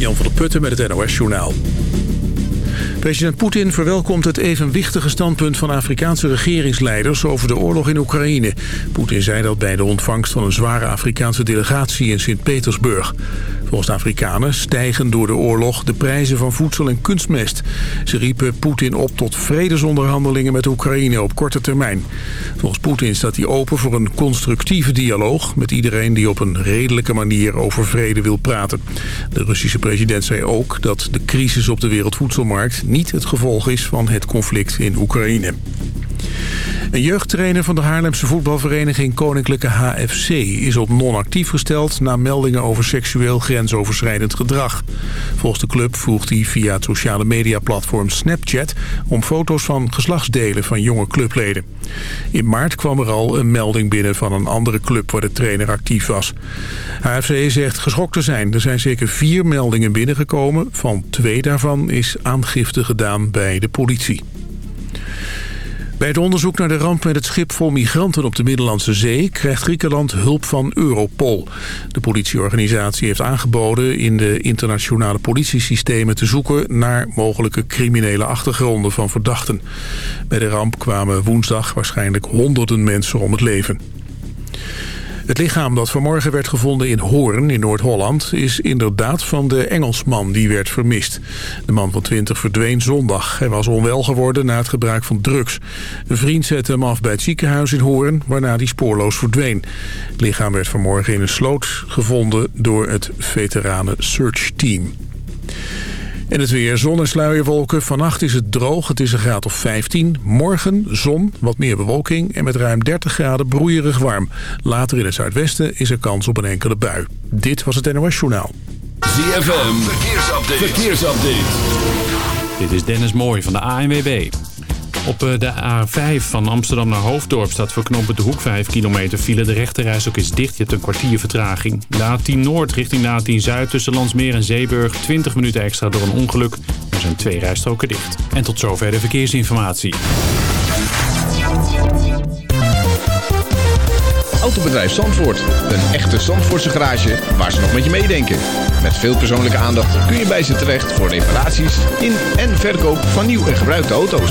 Jan van der Putten met het NOS Journaal. President Poetin verwelkomt het evenwichtige standpunt van Afrikaanse regeringsleiders over de oorlog in Oekraïne. Poetin zei dat bij de ontvangst van een zware Afrikaanse delegatie in Sint-Petersburg. Volgens de Afrikanen stijgen door de oorlog de prijzen van voedsel en kunstmest. Ze riepen Poetin op tot vredesonderhandelingen met Oekraïne op korte termijn. Volgens Poetin staat hij open voor een constructieve dialoog... met iedereen die op een redelijke manier over vrede wil praten. De Russische president zei ook dat de crisis op de wereldvoedselmarkt... niet het gevolg is van het conflict in Oekraïne. Een jeugdtrainer van de Haarlemse voetbalvereniging Koninklijke HFC is op non-actief gesteld na meldingen over seksueel grensoverschrijdend gedrag. Volgens de club vroeg hij via het sociale mediaplatform Snapchat om foto's van geslachtsdelen van jonge clubleden. In maart kwam er al een melding binnen van een andere club waar de trainer actief was. HFC zegt geschokt te zijn. Er zijn zeker vier meldingen binnengekomen. Van twee daarvan is aangifte gedaan bij de politie. Bij het onderzoek naar de ramp met het schip vol migranten op de Middellandse Zee... krijgt Griekenland hulp van Europol. De politieorganisatie heeft aangeboden in de internationale politiesystemen te zoeken... naar mogelijke criminele achtergronden van verdachten. Bij de ramp kwamen woensdag waarschijnlijk honderden mensen om het leven. Het lichaam dat vanmorgen werd gevonden in Hoorn in Noord-Holland... is inderdaad van de Engelsman die werd vermist. De man van 20 verdween zondag. Hij was onwel geworden na het gebruik van drugs. Een vriend zette hem af bij het ziekenhuis in Hoorn... waarna hij spoorloos verdween. Het lichaam werd vanmorgen in een sloot gevonden door het veteranen search team. En het weer zon en sluierwolken. Vannacht is het droog. Het is een graad of 15. Morgen zon, wat meer bewolking en met ruim 30 graden broeierig warm. Later in het zuidwesten is er kans op een enkele bui. Dit was het NOS Journaal. ZFM, verkeersupdate. verkeersupdate. Dit is Dennis Mooij van de ANWB. Op eh, de A5 van Amsterdam naar Hoofddorp staat voor knooppunt de hoek 5 kilometer file. De rechterreis ook is dicht, je hebt een kwartier vertraging. De A10 Noord richting de A10 Zuid tussen Landsmeer en Zeeburg. 20 minuten extra door een ongeluk. Er zijn twee rijstroken dicht. En tot zover de verkeersinformatie. Autobedrijf Zandvoort. Een echte Zandvoortse garage waar ze nog met je meedenken. Met veel persoonlijke aandacht kun je bij ze terecht voor reparaties in en verkoop van nieuw en gebruikte auto's.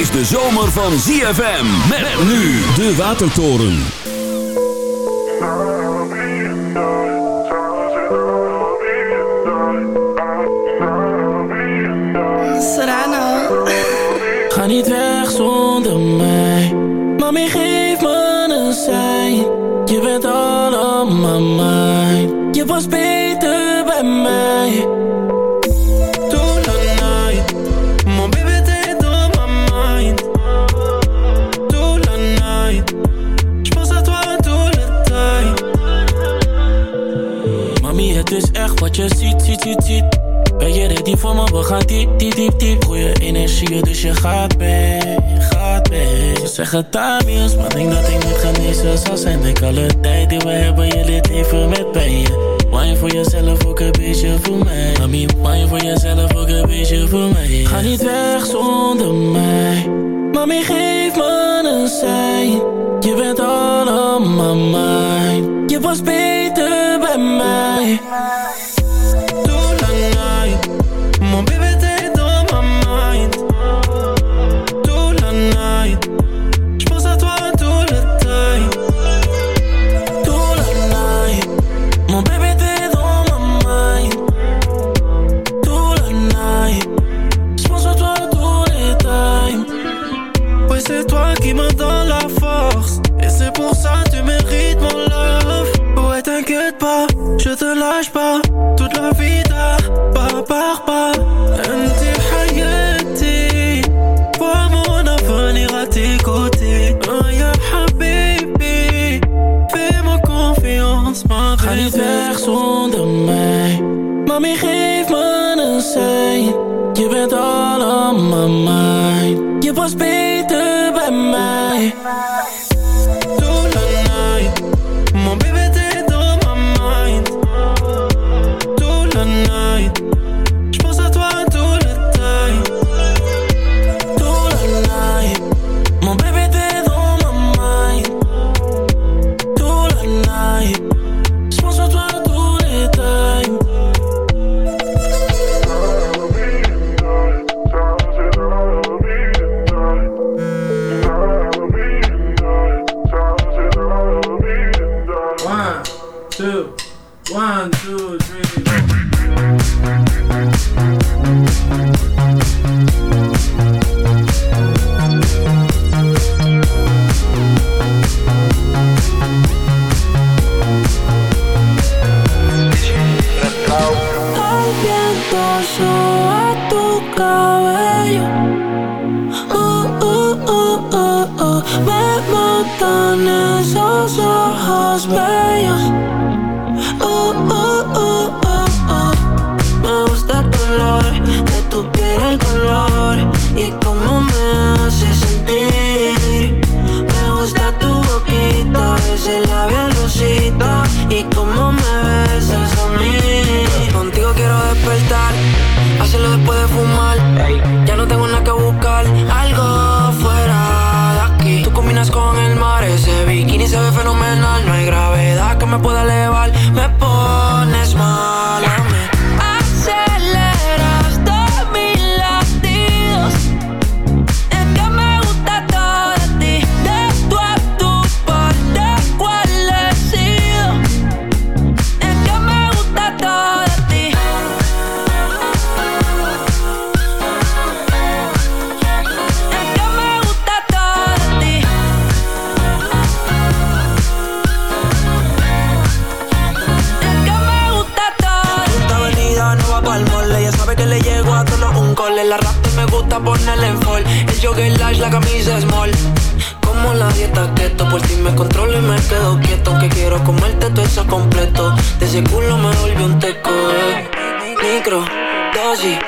Is de zomer van ZFM. Met nu de Watertoren. Serrano. Ga niet weg zonder mij. Mami, geef me een sein. Je bent allemaal mijn. Je was beter ziet, ziet. Ben je ready voor me? We gaan diep, diep, diep, diep. Goeie energie, dus je gaat mee, gaat mee. Ze zeggen Tamiels, maar denk dat ik niet genezen zal zijn. Denk alle tijd die we hebben, je dit leven met pijn. Wine voor jezelf, ook een beetje voor mij. Mami, wine voor jezelf, ook een beetje voor mij. Ga niet weg zonder mij. Mami, geef me een sein. Je bent allemaal mijn. Je was beter bij mij. Je bent all on my mind. You was big. two, one, two, three. dosis,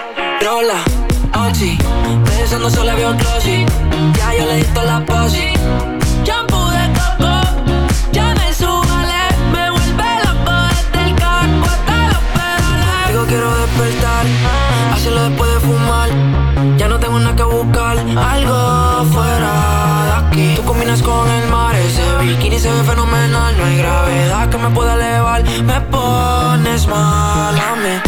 rola, oxi. Pensando solo había un glossy. Ya yo le di la posi. Shampoo de coco, ya me subale. Me vuelve loco desde el caco hasta los pedales. Digo, quiero despertar, hacerlo después de fumar. Ya no tengo nada que buscar, algo fuera de aquí. Tú combinas con el mar, ese bikini se ve fenomenal. No hay gravedad que me pueda elevar, me pones mal a mí.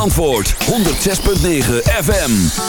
Zandvoort 106.9 FM.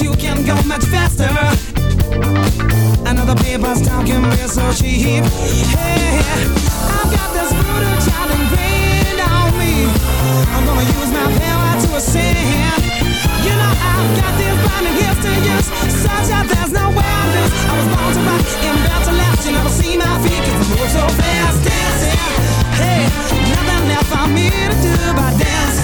you can go much faster. Another paper's talking real so cheap. Hey, I've got this brutal child ingrained on me. I'm gonna use my power to ascend. You know I've got this burning gifts to use, such that there's no way I was born to rock and bound to left. You never see my feet 'cause I move so fast dancing. Hey, nothing left for me to do but dance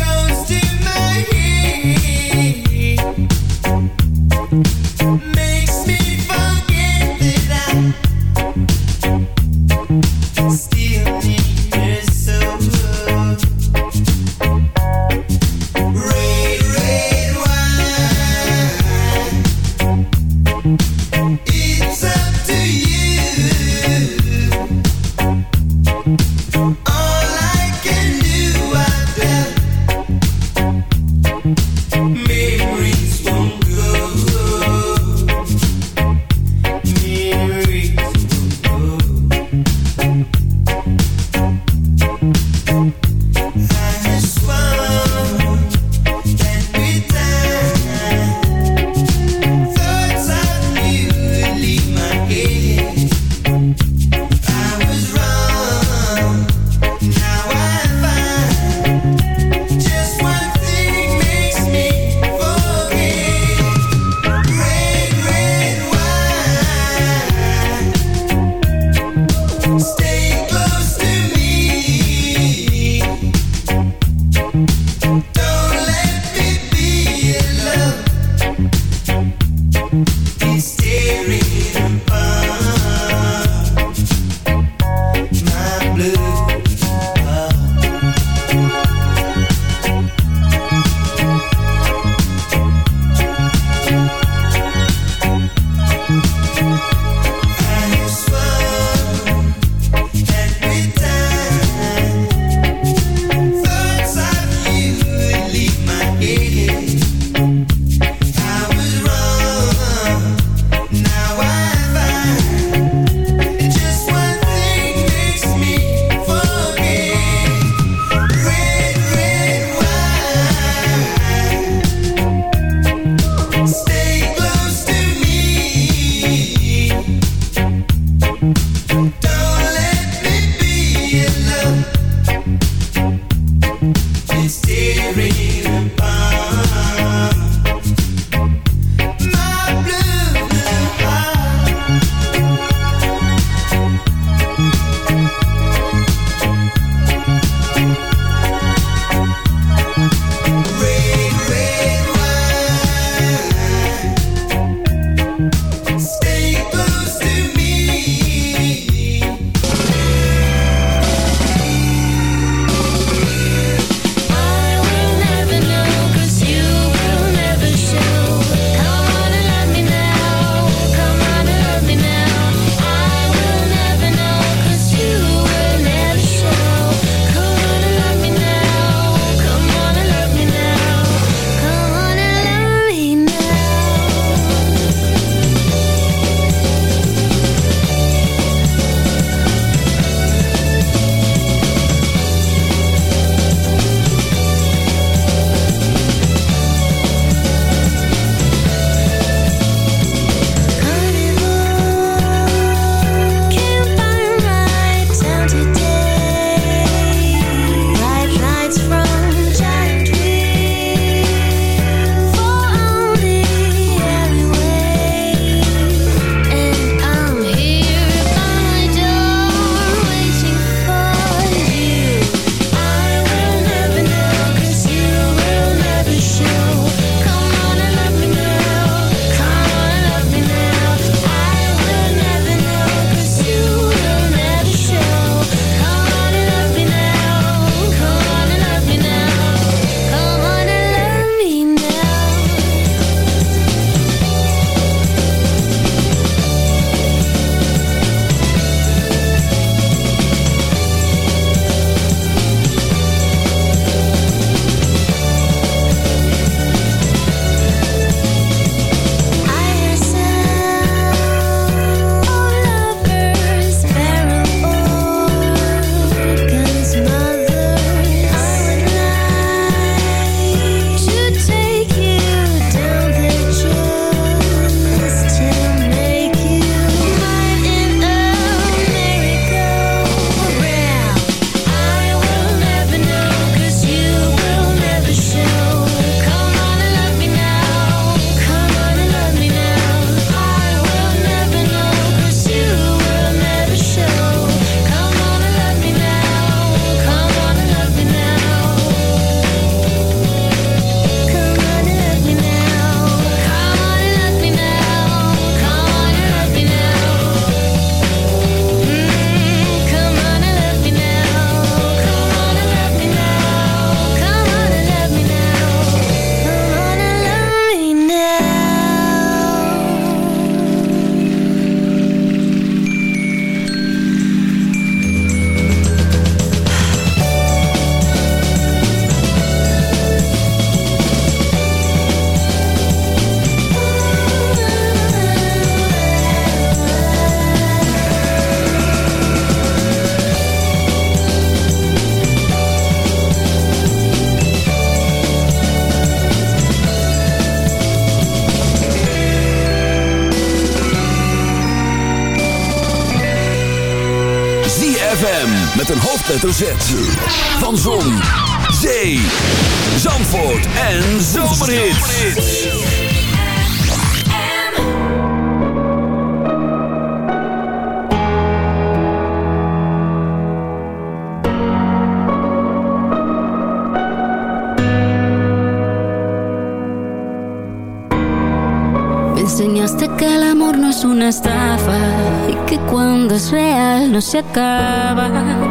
Met een hoofdletter Z. Van Zon, Zee, Zandvoort en Zomerhits. Me enseñaste que el amor no es una estafa y que cuando es real no se acaba.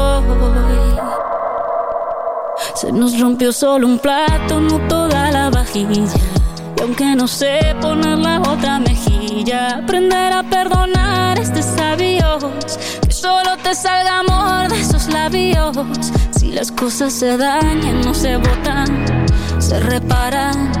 Se nos rompió solo un plato, no toda la vajilla. Y aunque no sé poner la otra mejilla, aprender a perdonar es de sabios. Que solo te salga amor de esos labios. Si las cosas se dañan, no se botan, se reparan.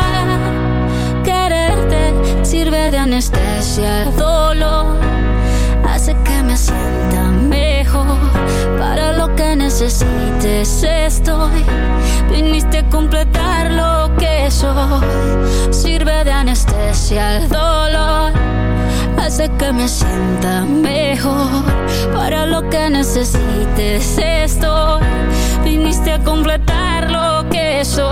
De anestesia el dolor. Hace que me sienta mejor. Para lo que necesites estoy. Viniste a completar lo que soy. Sirve de anestesia el dolor. Hace que me sienta mejor. Para lo que necesites estoy. Viniste a completar lo que soy.